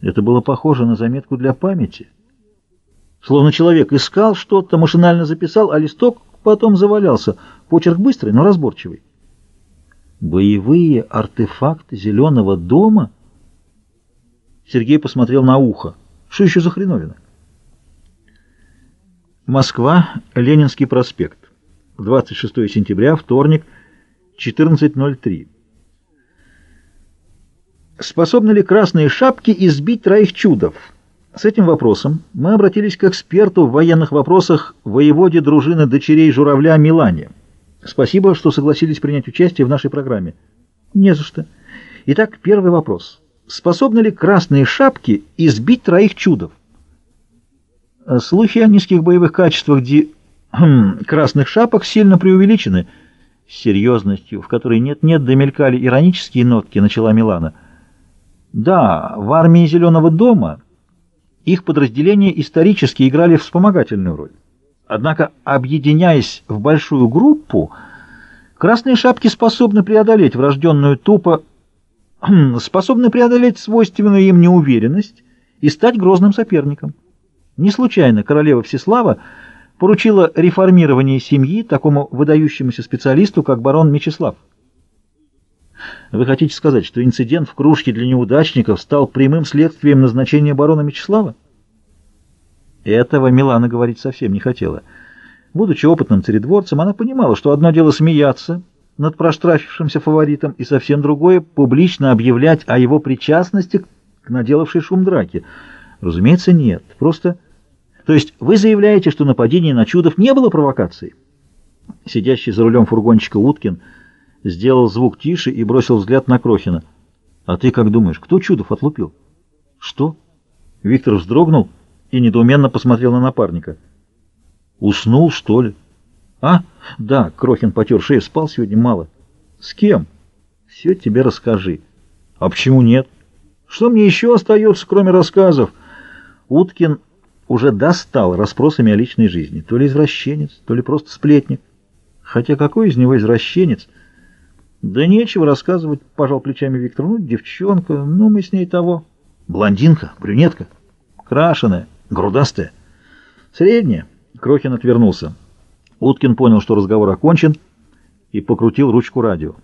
Это было похоже на заметку для памяти. Словно человек искал что-то, машинально записал, а листок потом завалялся. Почерк быстрый, но разборчивый. Боевые артефакты зеленого дома? Сергей посмотрел на ухо. Что еще за хреновина? Москва, Ленинский проспект. 26 сентября, вторник, 14.03. Способны ли красные шапки избить троих чудов? С этим вопросом мы обратились к эксперту в военных вопросах воеводе дружины дочерей журавля Милане. Спасибо, что согласились принять участие в нашей программе. Не за что. Итак, первый вопрос. Способны ли красные шапки избить троих чудов? Слухи о низких боевых качествах ди... хм, красных шапок сильно преувеличены. С серьезностью, в которой нет-нет, домелькали иронические нотки, начала Милана. Да, в армии Зеленого дома их подразделения исторически играли вспомогательную роль. Однако, объединяясь в большую группу, красные шапки способны преодолеть врожденную тупо, способны преодолеть свойственную им неуверенность и стать грозным соперником. Не случайно королева Всеслава поручила реформирование семьи такому выдающемуся специалисту, как барон Мечислав. Вы хотите сказать, что инцидент в кружке для неудачников стал прямым следствием назначения барона Мечислава? Этого Милана говорить совсем не хотела. Будучи опытным царедворцем, она понимала, что одно дело смеяться над проштрафившимся фаворитом, и совсем другое — публично объявлять о его причастности к наделавшей шум драки. Разумеется, нет. Просто... То есть вы заявляете, что нападение на Чудов не было провокацией? Сидящий за рулем фургончика Уткин сделал звук тише и бросил взгляд на Крохина. «А ты как думаешь, кто Чудов отлупил?» «Что?» Виктор вздрогнул и недоуменно посмотрел на напарника. «Уснул, что ли?» «А? Да, Крохин потер шею, спал сегодня мало». «С кем?» «Все тебе расскажи». «А почему нет?» «Что мне еще остается, кроме рассказов?» Уткин уже достал расспросами о личной жизни. То ли извращенец, то ли просто сплетник. Хотя какой из него извращенец? Да нечего рассказывать, пожал плечами Виктор. Ну, девчонка, ну мы с ней того. Блондинка, брюнетка, крашеная. Грудастая? Средняя. Крохин отвернулся. Уткин понял, что разговор окончен, и покрутил ручку радио.